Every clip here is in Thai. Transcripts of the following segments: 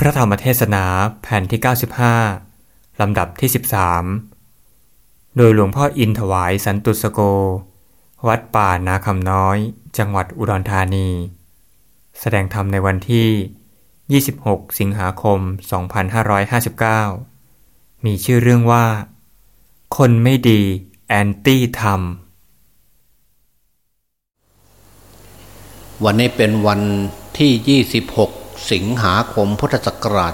พระธรรมเทศนาแผ่นที่ 95 ลำดับที่ 13 โดยหลวงพ่ออินถวายสันตุสโก วัดป่านาคำน้อย จังหวัดอุดรธานี แสดงธรรมในวันที่ 26 สิงหาคม 2559 มีชื่อเรื่องว่า คนไม่ดีแอนตี้ธรรม วันนี้เป็นวันที่ 26 สิงหาคมพุทธศักราช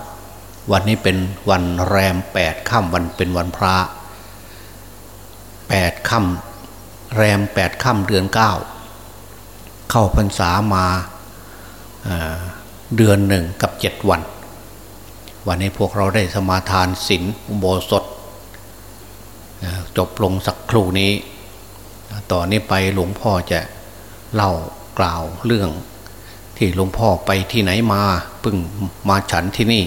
2559 วันนี้เป็นวันแรม 8 ค่ำวันเป็นวันพระ 8 ค่ำแรม 8 ค่ำเดือน 9 เข้าพรรษามาเเดือนหนึ่งกับ 7 วัน วันนี้พวกเราได้สมาทานศีลอุโบสถจบลงสักครู่นี้ ต่อนนี้ไปหลวงพ่อจะเล่ากล่าวเรื่อง ที่หลวงพ่อไปที่ไหนมาพึ่งมาฉันที่นี่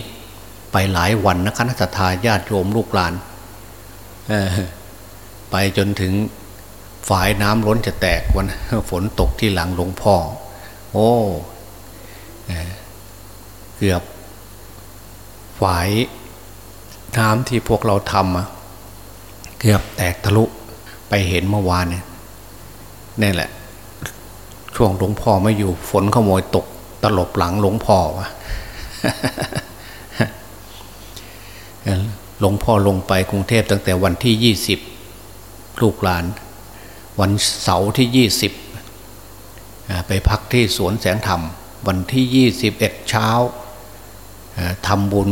ไปหลายวันนะคณะทาญาติโยมลูกหลานไปจนถึงฝายน้ำล้นจะแตกวันฝนตกที่หลังหลวงพ่อ โอ้เกือบฝายน้ำที่พวกเราทำเกือบแตกทะลุไปเห็นเมื่อวานเนี่ยนี่แหละ ช่วงหลวงพ่อไม่อยู่ ฝนขโมยตก ตลบหลังหลวงพ่อวะหลวงพ่อลงไปกรุงเทพตั้งแต่วันที่ยี่สิบลูกหลาน วันเสาร์ที่ยี่สิบไปพักที่สวนแสงธรรม วันที่ยี่สิบเอ็ดเช้าทำบุญ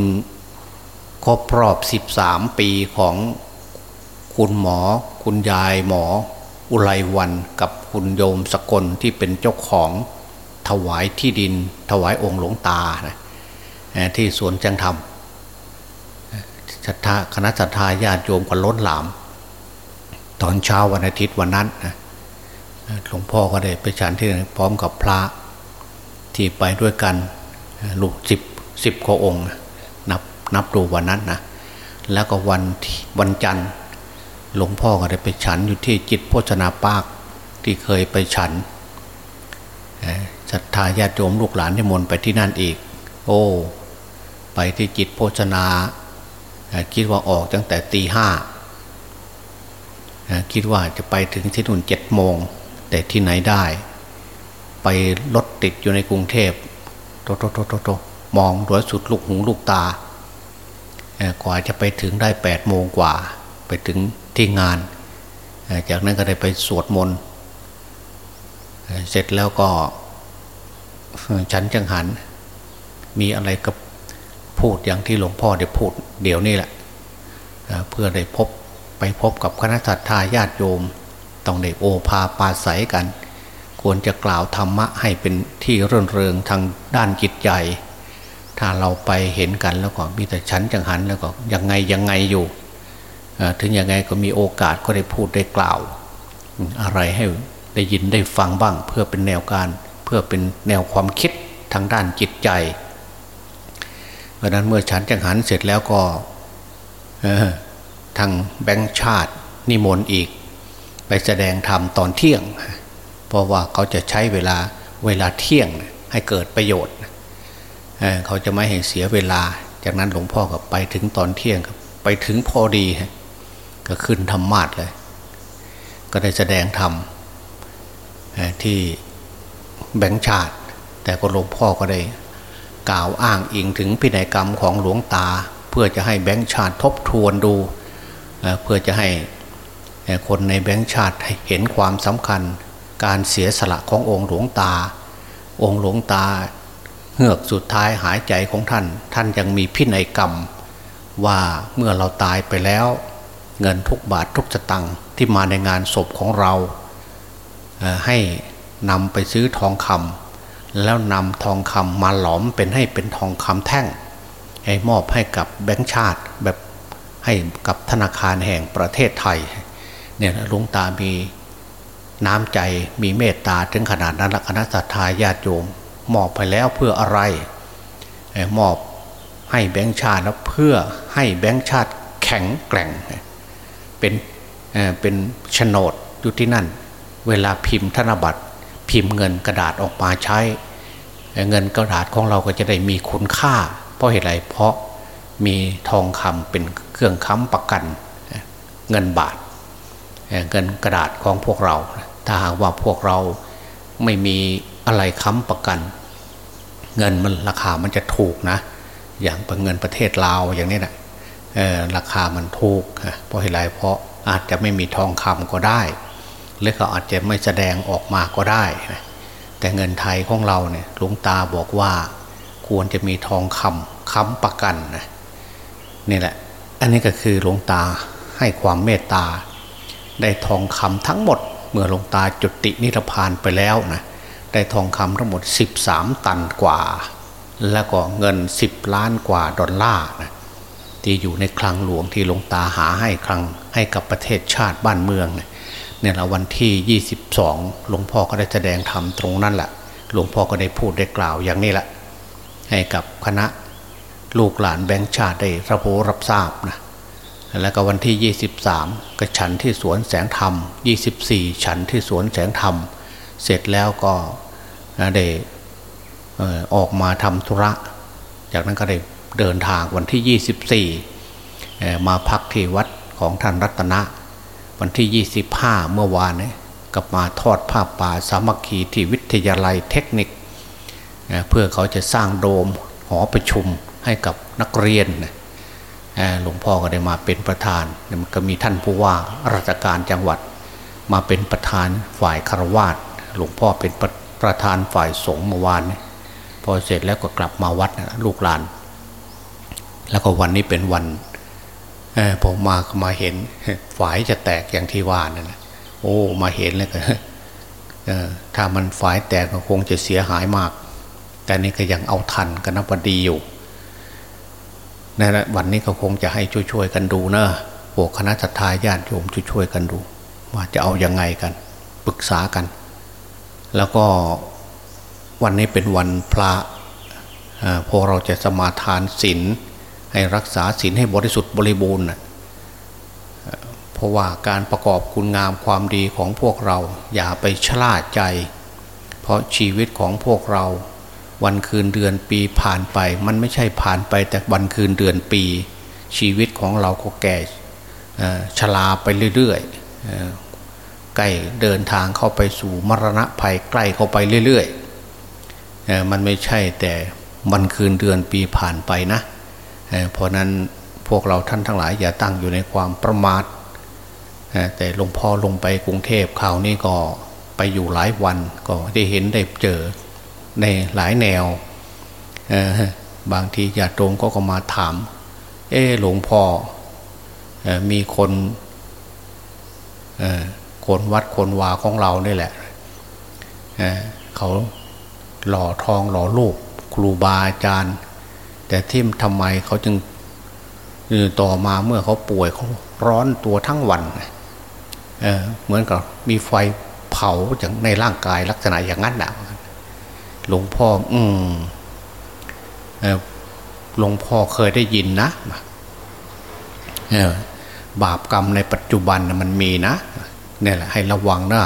ครบรอบสิบสามปีของคุณหมอ คุณยายหมอ อุไรวันกับ คุณโยมสกลที่เป็นเจ้าของถวายที่ดิน ถวายองค์หลวงตานะที่สวนจังธรรมศรัทธาคณะศรัทธาญาติโยมก็ล้นหลาม ตอนเช้าวันอาทิตย์วันนั้นนะหลวงพ่อก็ได้ไปฉันที่พร้อมกับพระที่ไปด้วยกันลูกสิบสิบกว่าองค์นับนับดูวันนั้นนะแล้วก็วันวันจันทร์หลวงพ่อก็ได้ไปฉันอยู่ที่จิตโภชนาปาก ที่เคยไปฉันศรัทธาญาติโยมลูกหลานที่มนไปที่นั่นอีก โอ้ ไปที่จิตโภชนา คิดว่าออกตั้งแต่ตีห้าคิดว่าจะไปถึงที่นู่นเจ็ดโมง แต่ที่ไหนได้ ไปรถติดอยู่ในกรุงเทพโตโตโตโตโตมองโดยสุดลูกหูลูกตากว่าจะไปถึงได้แปดโมงกว่า ไปถึงที่งาน จากนั้นก็ได้ไปสวดมนต์ เสร็จแล้วก็ฉันจังหัน มีอะไรก็พูดอย่างที่หลวงพ่อได้พูด เดี๋ยวนี้แหละเพื่อได้พบไปพบกับคณะสัตยาญาติโยม ต้องได้โอภาปาศัยกัน ควรจะกล่าวธรรมะให้เป็นที่เรื่นเริงทางด้านจิตใจ ถ้าเราไปเห็นกันแล้วก็มีแต่ฉันจังหันแล้วก็ยังไงยังไงอยู่ถึงยังไงก็มีโอกาสก็ได้พูดได้กล่าว อะไรให้ ได้ยินได้ฟังบ้าง เพื่อเป็นแนวการเพื่อเป็นแนวความคิดทางด้านจิตใจ เพราะนั้นเมื่อฉันจังหันเสร็จแล้วก็ทางแบงค์ชาตินิมนต์อีก ไปแสดงธรรมตอนเที่ยง เพราะว่าเขาจะใช้เวลาเวลาเที่ยงให้เกิดประโยชน์เขาจะไม่ให้เสียเวลา จากนั้นหลวงพ่อก็ไปถึงตอนเที่ยงไปถึงพอดี ก็ขึ้นธรรมาทเลย ก็ได้แสดงธรรม ที่แบงชาติ แต่ก็หลวงพ่อก็ได้ กล่าวอ้างอิงถึงพินัยกรรมของหลวงตา เพื่อจะให้แบงชาติทบทวนดูเพื่อจะให้คนในแบงชาติเห็นความสำคัญ การเสียสละขององค์หลวงตา องค์หลวงตาเหือกสุดท้ายหายใจของท่าน ท่านยังมีพินัยกรรม ว่าเมื่อเราตายไปแล้ว เงินทุกบาททุกสตังค์ที่มาในงานศพของเรา ให้นำไปซื้อทองคำแล้วนำทองคำมาหลอมเป็นให้เป็นทองคำแท่ง ให้มอบให้กับแบงค์ชาติแบบให้กับธนาคารแห่งประเทศไทยเนี่ยหลวงตามีน้ำใจมีเมตตาถึงขนาดนั้นละคณะสัตยาญาติโยมมอบไปแล้วเพื่ออะไรมอบให้แบงค์ชาติแล้วเพื่อให้แบงค์ชาติแข็งแกร่ง เป็นเป็นโฉนดอยู่ที่นั่น เวลาพิมพ์ธนบัตร พิมพ์เงินกระดาษออกมาใช้ เงินกระดาษของเราก็จะได้มีคุณค่า เพราะเหตุไรเพราะมีทองคำเป็นเครื่องค้ำประกัน เงินบาทเงินกระดาษของพวกเรา ถ้าหากว่าพวกเราไม่มีอะไรค้ำประกัน เงินมันราคามันจะถูกนะ อย่างเป็นเงินประเทศลาวอย่างนี้นะราคามันถูกเพราะเหตุไรเพราะอาจจะไม่มีทองคำก็ได้ หรือเขาอาจจะไม่แสดงออกมาก็ได้นะแต่เงินไทยของเราเนี่ยหลวงตาบอกว่าควรจะมีทองคำค้ำประกันนะนี่แหละ อันนี้ก็คือหลวงตาให้ความเมตตา ได้ทองคำทั้งหมด เมื่อหลวงตาจุตินิพพานไปแล้วนะได้ทองคำทั้งหมด 13 ตันกว่า แล้วก็เงิน 10 ล้านกว่าดอลลาร์นะที่อยู่ในคลังหลวงที่หลวงตาหาให้คลังให้กับประเทศชาติบ้านเมืองนี่ย เนี่ยละวันที่ 22 หลวงพ่อก็ได้แสดงธรรมตรงนั้นแหละหลวงพ่อก็ได้พูดได้กล่าวอย่างนี้แหละให้กับคณะลูกหลานแบงค์ชาติได้รับรู้รับทราบนะแล้วก็วันที่ 23 ก็ฉันที่สวนแสงธรรม 24 ฉันที่สวนแสงธรรม เสร็จแล้วก็ได้ออกมาทำธุระ จากนั้นก็ได้เดินทางวันที่ 24 มาพักที่วัดของท่านรัตนะ วันที่ 25 เมื่อวานนี้กลับมาทอดผ้าป่าสามัคคีที่วิทยาลัยเทคนิค เพื่อเขาจะสร้างโดมหอประชุมให้กับนักเรียนหลวงพ่อก็ได้มาเป็นประธานมันก็มีท่านผู้ว่าราชการจังหวัด มาเป็นประธานฝ่ายคารวาสหลวงพ่อเป็นประประธานฝ่ายสงฆ์เมื่อวานพอเสร็จแล้วก็กลับมาวัดลูกหลาน แล้วก็วันนี้เป็นวัน ผมมามาเห็นฝายจะแตกอย่างที่ว่านั่นแหละโอ้มาเห็นแล้วก็ถ้ามันฝายแตกก็คงจะเสียหายมาก แต่นี่ก็ยังเอาทันกันนับดีอยู่นั่นแหละวันนี้ก็คงจะให้ช่วยๆกันดูนะพวกคณะทาญาติโยมช่วยๆกันดู ว่าจะเอาอยัางไงกันปรึกษากัน แล้วก็วันนี้เป็นวันพระพอเราจะสมาทานศีล ให้รักษาศีลให้บริสุทธิ์บริบูรณ์เพราะว่าการประกอบคุณงามความดีของพวกเรา อย่าไปชลาดใจ เพราะชีวิตของพวกเรา วันคืนเดือนปีผ่านไป มันไม่ใช่ผ่านไปแต่วันคืนเดือนปี ชีวิตของเราก็แก่ชราไปเรื่อยๆใกล้เดินทางเข้าไปสู่มรณะภัยใกล้เข้าไปเรื่อยๆมันไม่ใช่แต่วันคืนเดือนปีผ่านไปนะ เพราะนั้นพวกเราท่านทั้งหลายอย่าตั้งอยู่ในความประมาทแต่หลวงพ่อลงไปกรุงเทพคราวนี้ก็ไปอยู่หลายวันก็ได้เห็นได้เจอในหลายแนว บางทีญาติโยมก็ก็มาถาม เออหลวงพ่อมีคนคนวัดคนวาของเราเนี่แหละเขาหล่อทองหล่อรูปครูบาอาจารย์ แต่ที่ทำไมเขาจึงต่อมาเมื่อเขาป่วยเขาร้อนตัวทั้งวันเเหมือนกับมีไฟเผาอย่างในร่างกายลักษณะอย่างนั้นนะหลวงพ่อ อืมหลวงพ่อเคยได้ยินนะบาปกรรมในปัจจุบันมันมีนะเนี่ยแหละให้ระวังนะ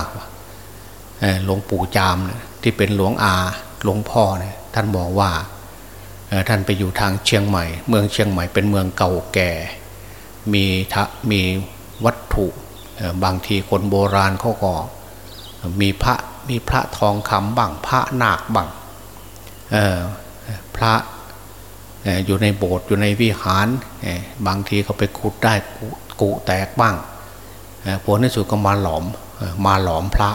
หลวงปู่จามที่เป็นหลวงอาหลวงพ่อเนี่ยท่านบอกว่า ท่านไปอยู่ทางเชียงใหม่ เมืองเชียงใหม่เป็นเมืองเก่าแก่ มีทะมีวัตถุบางทีคนโบราณเขาก็มีพระมีพระทองคำบ้างพระนาคบ้างพระอยู่ในโบสถ์อยู่ในวิหารบางทีเขาไปขุดได้กุแตกบ้างผลในสุดก็มาหลอมมาหลอมพระ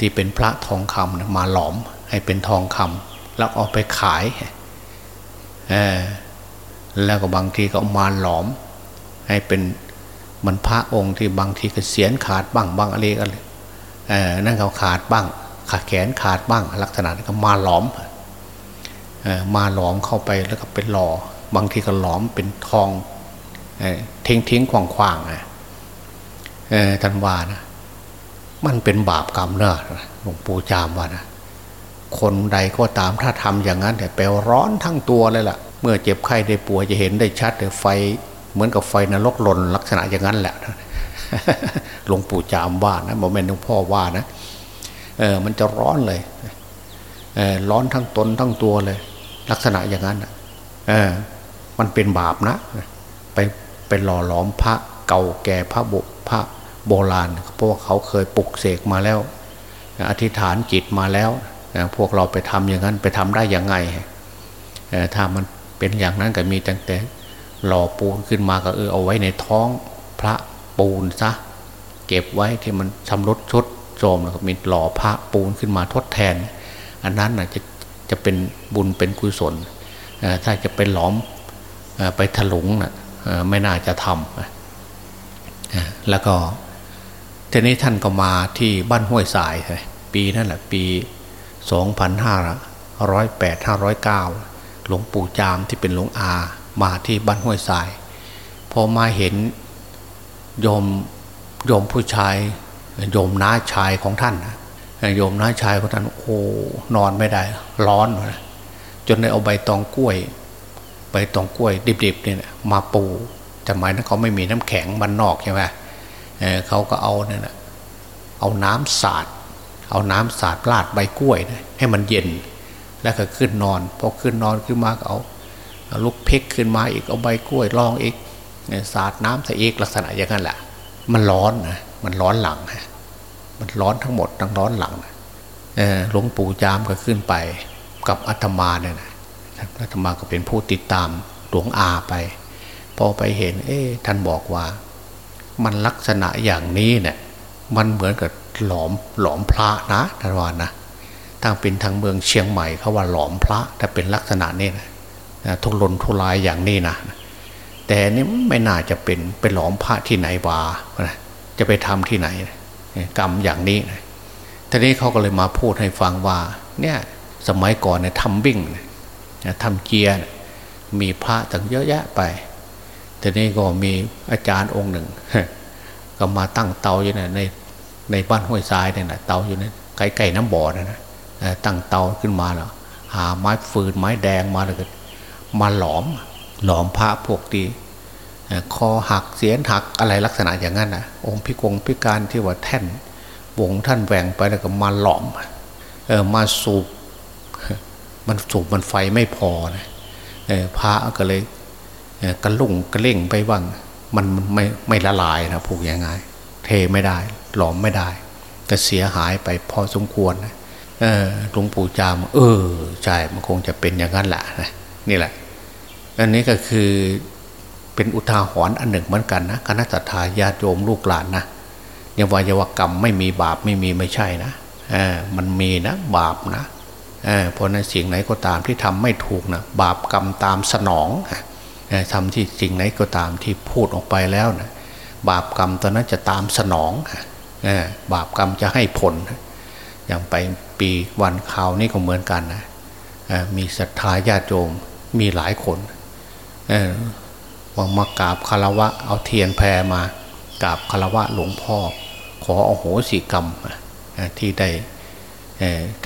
ที่เป็นพระทองคำมาหลอมให้เป็นทองคำแล้วเอาไปขาย แล้วก็บางทีก็มาหลอม ให้เป็นมันพระองค์ที่บางทีก็เสียนขาดบ้างบางอะไรกันนั่นเขาขาดบ้าง ขาแขนขาดบ้าง ลักษณะก็มาหลอมมาหลอมเข้าไปแล้วก็เป็นหล่อบางทีก็หลอมเป็นทองทิ้งทิ้งขวางขวางท่านว่านะมันเป็นบาปกรรมเนอะหลวงปู่จามว่านะ คนใดก็ตามถ้าทำอย่างนั้นแต่แปลร้อนทั้งตัวเลยล่ะ เมื่อเจ็บไข้ได้ป่วยจะเห็นได้ชัดแต่ไฟเหมือนกับไฟนรกหล่นลักษณะอย่างนั้นแหละหลวงปู่จามว่านะโมเมนต์หลวงพ่อว่านะเออมันจะร้อนเลยเร้อนทั้งตนทั้งตัวเลย ลักษณะอย่างนั้นเออมันเป็นบาปนะ ไปไปหล่อหลอมพระเก่าแก่พระบุพระโบราณเพราะว่าเขาเคยปลุกเสกมาแล้วอธิษฐานจิตมาแล้ว พวกเราไปทำอย่างนั้นไปทำได้ยังไงถ้ามันเป็นอย่างนั้นก็มีตั้งแต่หล่อปูนขึ้นมาก็เออเอาไว้ในท้องพระปูนซะเก็บไว้ที่มันชำรุดชดโทมแล้วก็มีหล่อพระปูนขึ้นมาทดแทน อันนั้นนะจะจะเป็นบุญเป็นกุศลถ้าจะเป็นหลอมไปถลุงนะไม่น่าจะทำแล้วก็ทีนี้ท่านก็มาที่บ้านห้วยสาย ปีนั่นแหละปี สองพันห้าร้อยแปดห้าร้อยเก้าหลวงปู่จามที่เป็นหลวงอามาที่บ้านห้วยทราย พอมาเห็นโยมโยมผู้ชายโยมน้าชายของท่านโยมน้าชายของท่านโอ้นอนไม่ได้ ร้อน จนได้เอาใบตองกล้วย ใบตองกล้วย ดิบๆเนี่ยมาปูแต่หมายนั้นเขาไม่มีน้ำแข็งมันนอกใช่ไหมเเขาก็เอาเนี่ยเอาน้ำสาด เอาน้ำสาดลาดใบกล้วยให้มันเย็น แล้วก็ขึ้นนอนพอขึ้นนอนขึ้นมาก็เอาลุกเพกขึ้นมาอีกเอาใบกล้วยรองอีกสาดน้ำใส่อีกลักษณะอย่างนั้นแหละมันร้อนนะมันร้อนหลังฮะมันร้อนทั้งหมดทั้งร้อนหลังหลวงปู่จามก็ขึ้นไปกับอาตมาเนี่ยนะอาตมาก็เป็นผู้ติดตามหลวงอาไป พอไปเห็น เอ๊ะท่านบอกว่า มันลักษณะอย่างนี้เนี่ยมันเหมือนกับ หลอมหลอมพระนะท่านว่านะทางเป็นทางเมืองเชียงใหม่เขาว่าหลอมพระถ้าเป็นลักษณะนี้นะทุรนทุรายอย่างนี้นะแต่นี่ไม่น่าจะเป็นไปหลอมพระที่ไหนวาจะไปทำที่ไหน กรรมอย่างนี้นะทีนี้เขาก็เลยมาพูดให้ฟังว่าเนี่ยสมัยก่อนเนี่ยทำบิ่งทำเกียร์มีพระตั้งเยอะแยะไปทีนี้ก็มีอาจารย์องค์หนึ่ง ก็มาตั้งเตาอยู่ใน ในบ้านห้วยทรายเนี่ยนะเตาอยู่ในใกล้ๆน้ำบ่อนะนะตั้งเตาขึ้นมาแล้วหาไม้ฟืนไม้แดงมาเลยมาหลอม หลอมพระพวกตีคอหักเสียนหักอะไรลักษณะอย่างนั้นนะองค์พิกงพิการที่ว่าแท่นวงท่านแหว่งไปแล้วก็มาหลอมเออมาสูบมันสูบมันไฟไม่พอนะพระก็เลยกระลุ่งกระเล่งไปบ้างมันไม่ไม่ละลายนะผูกยังไง เทไม่ได้ หลอมไม่ได้ ก็เสียหายไปพอสมควรนะหลวงปู่จาม เออใช่มันคงจะเป็นอย่างนั้นแหละนะนี่แหละ อันนี้ก็คือเป็นอุทาหรณ์อันหนึ่งเหมือนกันนะคณะสัตยาญาติโยมลูกหลานนะยาวายวกรรมไม่มีบาปไม่มีไม่ใช่นะเออมันมีนะบาปนะเออเพราะในสิ่งไหนก็ตามที่ทำไม่ถูกนะบาปกรรมตามสนองทำที่สิ่งไหนก็ตามที่พูดออกไปแล้วนะบาปกรรมตอนนั้นจะตามสนอง บาปกรรมจะให้ผล อย่างไปปีวันข่าวนี่ก็เหมือนกันนะมีศรัทธาญาติโยมมีหลายคนวางมากราบคารวะเอาเทียนแพรมากราบคารวะหลวงพ่อ ขออโหสิกรรมที่ได้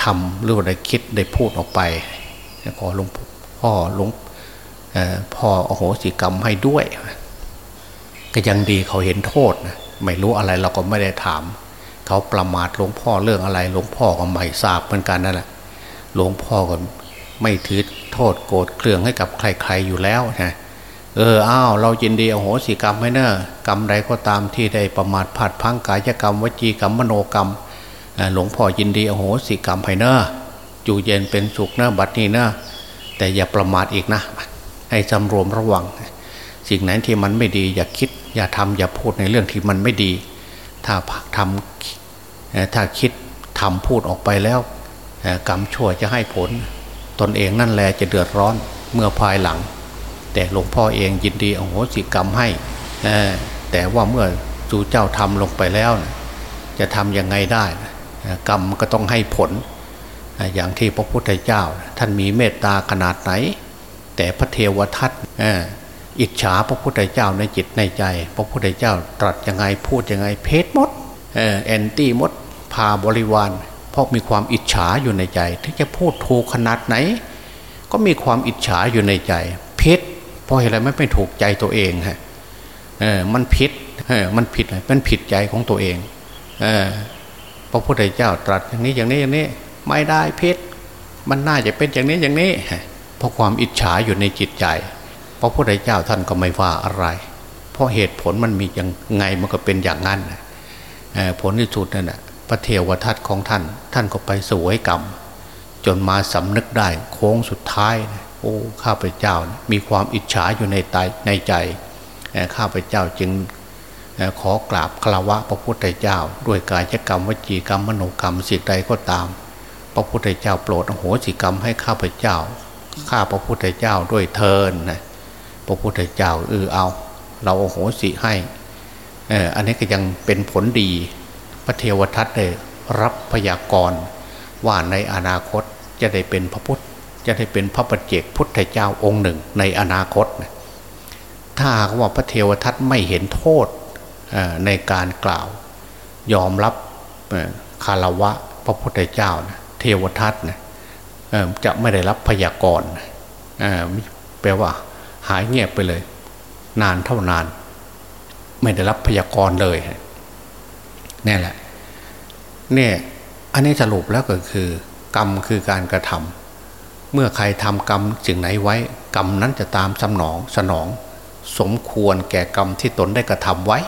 ทำหรือว่าได้คิดได้พูดออกไปขอหลวงพ่อหลวงพ่ออโหสิกรรมให้ด้วย ก็ยังดีเขาเห็นโทษนะ ไม่รู้อะไรเราก็ไม่ได้ถาม เขาประมาทหลวงพ่อเรื่องอะไรหลวงพ่อก็ไม่ทราบเหมือนกันนั่นแหละหลวงพ่อก็ไม่ถือโทษโกรธเครื่องให้กับใครๆอยู่แล้วนะเอออ้าวเรายินดีอโหสิกรรมให้เนอะกรรมใดก็ตามที่ได้ประมาทผัดพังกายกรรมวจีกรรมมโนกรรมหลวงพ่อยินดีอโหสิกรรมให้เนอะอยู่เย็นเป็นสุขเนอะบัดนี้เนอะแต่อย่าประมาทอีกนะ ให้จำรวมระวัง สิ่งไหนที่มันไม่ดี อย่าคิด อย่าทำอย่าพูดในเรื่องที่มันไม่ดี ถ้าทำถ้าคิดทำพูดออกไปแล้ว กรรมชั่วจะให้ผล ตนเองนั่นแหละจะเดือดร้อนเมื่อภายหลัง แต่หลวงพ่อเองยินดีอโหสิกรรมให้แต่ว่าเมื่อจูเจ้าทำลงไปแล้ว จะทำยังไงได้ กรรมก็ต้องให้ผล อย่างที่พระพุทธเจ้า ท่านมีเมตตาขนาดไหน แต่พระเทวทัต อิจฉาพระพุทธเจ้าในจิตในใจ พระพุทธเจ้าตรัสยังไงพูดยังไงเพศมดแอนตี้มดพาบริวารเพราะมีความอิจฉาอยู่ในใจที่จะพูดถูกขนาดไหน ก็มีความอิจฉาอยู่ในใจเพศเพราะอะไรไม่ไม่ถูกใจตัวเองฮะเออมันผิดเออมันผิดอะไรมันผิดใจของตัวเองเออพระพุทธเจ้าตรัสอย่างนี้อย่างนี้อย่างนี้ ไม่ได้เพศมันน่าจะเป็นอย่างนี้อย่างนี้เพราะความอิจฉาอยู่ในจิตใจ พราะพระพุทธเจ้าท่านก็ไม่ว่าอะไร เพราะเหตุผลมันมีอย่างไงมันก็เป็นอย่างนั้นผลที่สุดนั่นแหะพระเทวทัตของท่าน ท่านก็ไปสวยกรรม จนมาสำนึกได้โค้งสุดท้ายโอ้ข้าพเจ้ามีความอิจฉาอยู่ในใจในใจข้าพเจ้าจึงขอกราบคารวะพระพุทธเจ้า ด้วยกายกรรมวจีกรรมมโนกรรมสิ่งใดก็ตาม พระพุทธเจ้าโปรดอโหสิกรรมให้ข้าพเจ้าข้าพระพุทธเจ้าด้วยเทินนะ พระพุทธเจ้าเออเอา เราโอโหสิให้เอออันนี้ก็ยังเป็นผลดี พระเทวทัตได้รับพยากรณ์ว่าในอนาคตจะได้เป็นพระพุทธจะได้เป็นพระปัจเจกพุทธเจ้าองค์หนึ่งในอนาคตนะถ้าว่าพระเทวทัตไม่เห็นโทษในการกล่าว ยอมรับคารวะพระพุทธเจ้านะเทวทัตนะจะไม่ได้รับพยากรณ์แปลว่า หายเงียบไปเลย นานเท่านาน ไม่ได้รับพยากรณ์เลยนี่แหละเนี่ยอันนี้สรุปแล้วก็คือ กรรมคือการกระทำเมื่อใครทำกรรมสิ่งไหนไว้ กรรมนั้นจะตามสนองสนอง สมควรแก่กรรมที่ตนได้กระทำไว้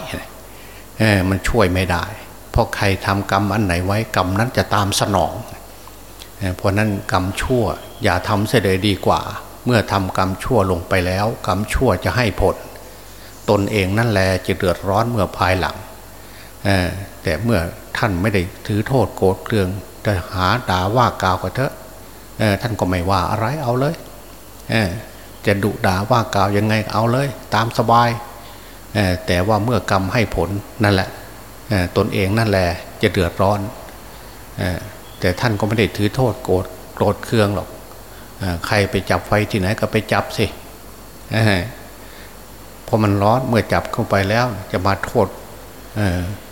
เออมันช่วยไม่ได้ เพราะใครทำกรรมอันไหนไว้ กรรมนั้นจะตามสนองเพราะนั้นกรรมชั่ว อย่าทำเสียเลยดีกว่า เมื่อทำกรรมชั่วลงไปแล้ว กรรมชั่วจะให้ผล ตนเองนั่นแหละจะเดือดร้อนเมื่อภายหลังแต่เมื่อท่านไม่ได้ถือโทษโกรธเกลืองจะหาด่าว่ากล่าวก็เถอะท่านก็ไม่ว่าอะไรเอาเลยจะดุด่าว่ากล่าวยังไงเอาเลย ตามสบายแต่ว่าเมื่อกรรมให้ผลนั่นแหละตนเองนั่นแหละจะเดือดร้อนแต่ท่านก็ไม่ได้ถือโทษโกรธโกรธเคืองหรอก ใครไปจับไฟที่ไหนก็ไปจับสิพอมันร้อนเมื่อจับเข้าไปแล้ว จะมาโทษ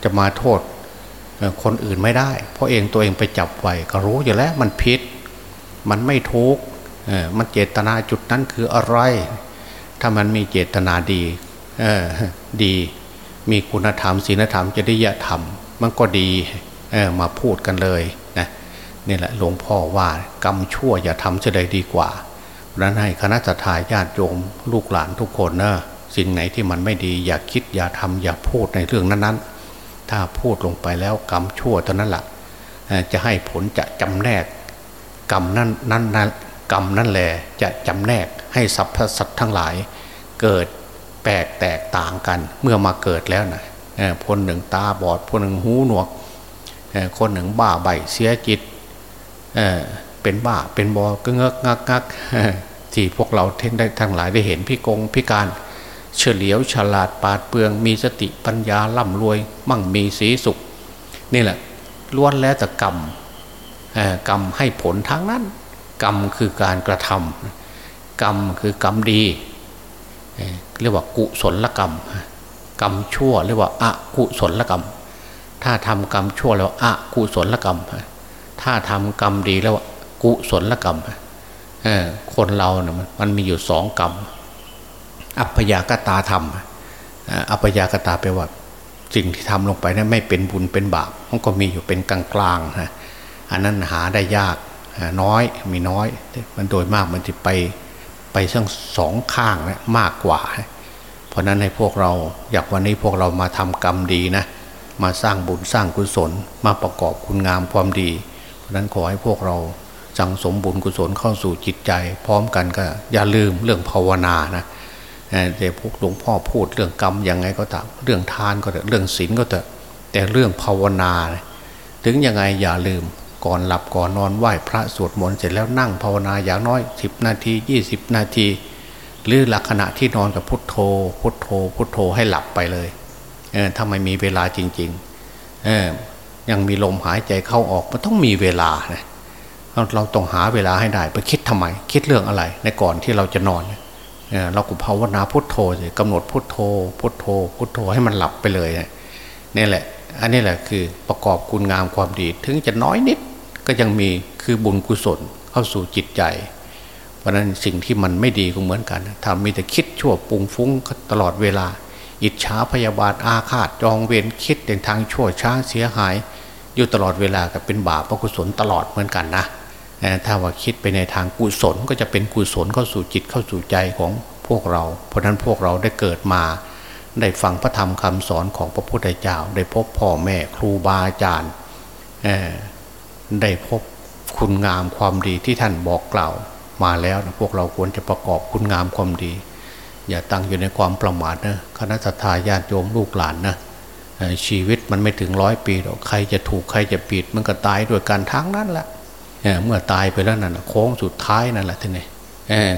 จะมาโทษคนอื่นไม่ได้ เพราะเองตัวเองไปจับไฟก็รู้อยู่แล้วมันพิษ มันไม่ทุกมันเจตนาจุดนั้นคืออะไร ถ้ามันมีเจตนาดีดี มีคุณธรรมศีลธรรมจริยธรรม มันก็ดีมาพูดกันเลย นี่แหละหลวงพ่อว่ากรรมชั่วอย่าทำจะได้ดีกว่าดังนั้นให้คณะทาญาติโยมลูกหลานทุกคนนะสิ่งไหนที่มันไม่ดีอย่าคิดอย่าทำอย่าพูดในเรื่องนั้นๆ ถ้าพูดลงไปแล้วกรรมชั่วเท่านั้นแหละจะให้ผลจะจำแนกกรรมนั้นนั้นกรรมนั่นแหละจะจำแนกให้สรรพสัตว์ทั้งหลาย เกิดแปลกแตกต่างกันเมื่อมาเกิดแล้วนะคนหนึ่งตาบอดคนหนึ่งหูหนวกคนหนึ่งบ้าใบเสียจิต เเป็นบ้าเป็นบอก็เงกงักงักที่พวกเราเท่นได้ทั้งหลายได้เห็นพี่กงพิการ เฉลียวฉลาดปาดเปลือง มีสติปัญญาล่ำรวย มั่งมีสีสุข นี่แหละล้วนแล้วแต่กรรมกรรมให้ผลทั้งนั้น กรรมคือการกระทำกรรมคือกรรมดีเรียกว่ากุศลกรรม กรรมชั่วเรียกว่าอะกุศลกรรม ถ้าทำกรรมชั่วแล้วอะกุศลกรรม ถ้าทำกรรมดีแล้วกุศลกรรมคนเราเนี่ยมันมีอยู่สองกรรม อัพยากตาธรรมอัพยากตาแปลว่าสิ่งที่ทำลงไปนั้นไม่เป็นบุญเป็นบาปมันก็มีอยู่เป็นกลางกลางฮะอันนั้นหาได้ยากน้อยมีน้อย มันโดยมากมันจะไปไปทั้งสองข้างนะมากกว่า เพราะนั้นให้พวกเราอยากวันนี้พวกเรามาทำกรรมดีนะ มาสร้างบุญสร้างกุศล มาประกอบคุณงามความดี นั้นขอให้พวกเราสังสมบุญกุศลเข้าสู่จิตใจ พร้อมกันก็อย่าลืมเรื่องภาวนานะแต่พวกหลวงพ่อพูดเรื่องกรรมยังไงก็ตามเรื่องทานก็เถอะเรื่องศีลก็เถอะแต่เรื่องภาวนา ถึงยังไงอย่าลืมก่อนหลับก่อนนอนไหว้พระสวดมนต์เสร็จแล้วนั่งภาวนาอย่างน้อยสิบนาทียี่สิบนาที หรือหลักขณะที่นอนกับพุทโธ พุทโธ พุทโธให้หลับไปเลยเออถ้าไม่มีเวลาจริง ๆ เออ ยังมีลมหายใจเข้าออกมันต้องมีเวลานะเราต้องหาเวลาให้ได้ไปคิดทำไม คิดเรื่องอะไรในก่อนที่เราจะนอนเเราก็ภาวนาพุทโธเลยกำหนดพุทโธพุทโธพุทโธให้มันหลับไปเลยนี่แหละ อันนี้แหละคือประกอบคุณงามความดี ถึงจะน้อยนิดก็ยังมีคือบุญกุศลเข้าสู่จิตใจ เพราะนั้นสิ่งที่มันไม่ดีก็เหมือนกันทำมีแต่คิดชั่วปุงฟุ้งตลอดเวลา อิจฉาพยาบาทอาฆาตจองเวรคิดในทางชั่วช้าเสียหาย อยู่ตลอดเวลาก็เป็นบาปกุศลตลอดเหมือนกันนะถ้าว่าคิดไปในทางกุศลก็จะเป็นกุศลเข้าสู่จิตเข้าสู่ใจของพวกเรา เพราะนั้นพวกเราได้เกิดมา ได้ฟังพระธรรมคำสอนของพระพุทธเจ้า ได้พบพ่อแม่ครูบาอาจารย์ได้พบคุณงามความดีที่ท่านบอกกล่าวมาแล้วนะพวกเราควรจะประกอบคุณงามความดี อย่าตั้งอยู่ในความประมาทนะคณะทาญาติโยมลูกหลานนะชีวิตมันไม่ถึงร้อยปีหรอกใครจะถูกใครจะปิดมันก็ตายด้วยกันทั้งนั้นแหละเมื่อตายไปแล้วนั่นโค้งสุดท้ายนั่นแหละทีนี้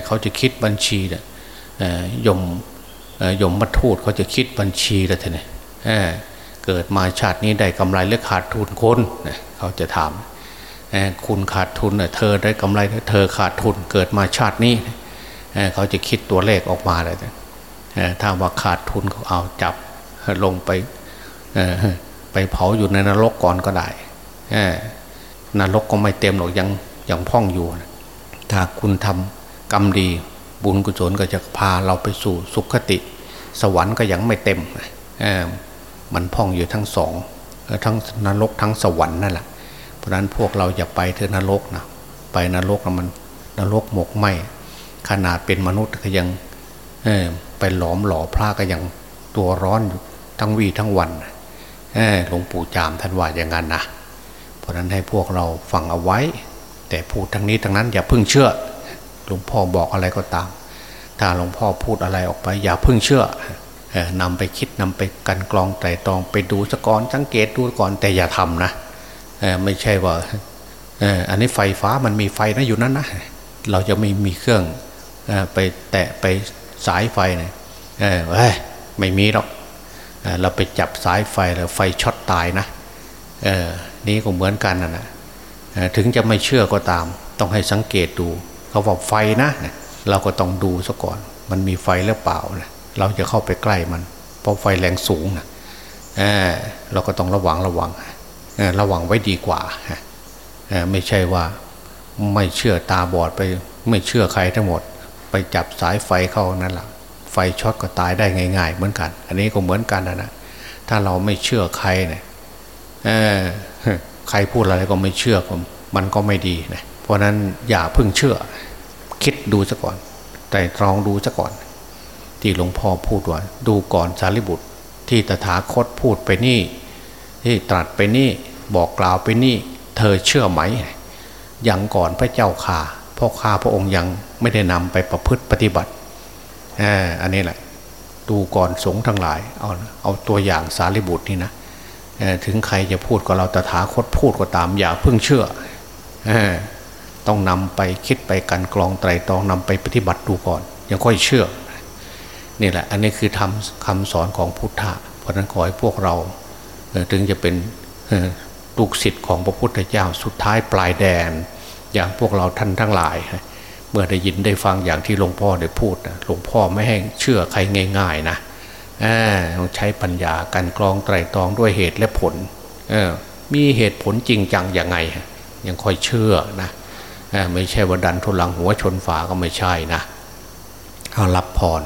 เขาจะคิดบัญชีเนี่ยยมยมมาทูตเขาจะคิดบัญชีแล้วทีนี้เกิดมาชาตินี้ได้กำไรหรือขาดทุนคนเขาจะถามคุณขาดทุนเธอได้กำไรเธอขาดทุนเกิดมาชาตินี้ เขาจะคิดตัวเลขออกมาเลยถ้าว่าขาดทุนเขาเอาจับลงไปไปเผาอยู่ในนรกก่อนก็ได้นรกก็ไม่เต็มหรอกยังยังพ่องอยู่ ถ้าคุณทำกรรมดีบุญกุศลก็จะพาเราไปสู่สุขติ สวรรค์ก็ยังไม่เต็มมันพ่องอยู่ทั้งสองทั้งนรกทั้งสวรรค์นั่นแหละเพราะนั้นพวกเราอย่าไปเถอะนรกนะไปนรกมันนรกหมกไหม ขนาดเป็นมนุษย์ก็ยังไปหลอมหล่อพระก็ยังตัวร้อนอยู่ทั้งวีทั้งวันหลวงปู่จามท่านว่าอย่างนั้นนะเพราะนั้นให้พวกเราฟังเอาไว้ แต่พูดทั้งนี้ทั้งนั้นอย่าพิ่งเชื่อหลวงพ่อบอกอะไรก็ตาม ถ้าหลวงพ่อพูดอะไรออกไป อย่าพิ่งเชื่อนำไปคิดนำไปกันกรองไตรตรองไปดูสก่อนสังเกตดูก่อนแต่อย่าทำนะไม่ใช่ว่าอันนี้ไฟฟ้ามันมีไฟนะอยู่นั้นนะเราจะไม่มีเครื่อง ไปแตะไปสายไฟเนี่ยไม่มีหรอกเราไปจับสายไฟแล้วไฟช็อตตายนะนี่ก็เหมือนกันนะถึงจะไม่เชื่อก็ตาม ต้องให้สังเกตดู เขาบอกไฟนะ เราก็ต้องดูซะก่อน มันมีไฟหรือเปล่านะเราจะเข้าไปใกล้มัน เพราะไฟแรงสูงนะเเราก็ต้องระวังระวังระวังไว้ดีกว่าไม่ใช่ว่าไม่เชื่อตาบอดไป ไม่เชื่อใครทั้งหมด ไปจับสายไฟเข้านั่นแหละไฟช็อตก็ตายได้ง่าย ๆ เหมือนกัน อันนี้ก็เหมือนกันนะนะถ้าเราไม่เชื่อใครเนี่ยใครพูดอะไรก็ไม่เชื่อผมมันก็ไม่ดีนะเพราะนั้นอย่าเพิ่งเชื่อ คิดดูซะก่อนแต่ตรองดูซะก่อน ที่หลวงพ่อพูดว่า ดูก่อนสารีบุตร ที่ตถาคตพูดไปนี่ ที่ตรัสไปนี่บอกกล่าวไปนี่ เธอเชื่อไหมอยังก่อนพระเจ้าข่า พ่อข้าพระองค์ยังไม่ได้นำไปประพฤติปฏิบัติอันนี้แหละดูก่อนสงทั้งหลาย เอาเอาตัวอย่างสารีบุตรนี่นะถึงใครจะพูดก็เราตถาคตพูดก็ตามอย่าเพิ่งเชื่อต้องนำไปคิดไปกันกรองไตรตรองนำไปปฏิบัติดูก่อน ยังค่อยเชื่อนี่แหละ อันนี้คือทำคำสอนของพุทธะเพราะนั้นขอให้พวกเราถึงจะเป็นลูกศิษย์ของพระพุทธเจ้าสุดท้ายปลายแดน อย่างพวกเราท่านทั้งหลาย เมื่อได้ยินได้ฟังอย่างที่หลวงพ่อได้พูดนะหลวงพ่อไม่ให้เชื่อใครง่าย ๆ นะต้องใช้ปัญญาการกรองไตรตรองด้วยเหตุและผลมีเหตุผลจริงจังอย่างไง ยังค่อยเชื่อนะไม่ใช่ว่าดันทุลังหัวชนฝาก็ไม่ใช่นะเอารับพร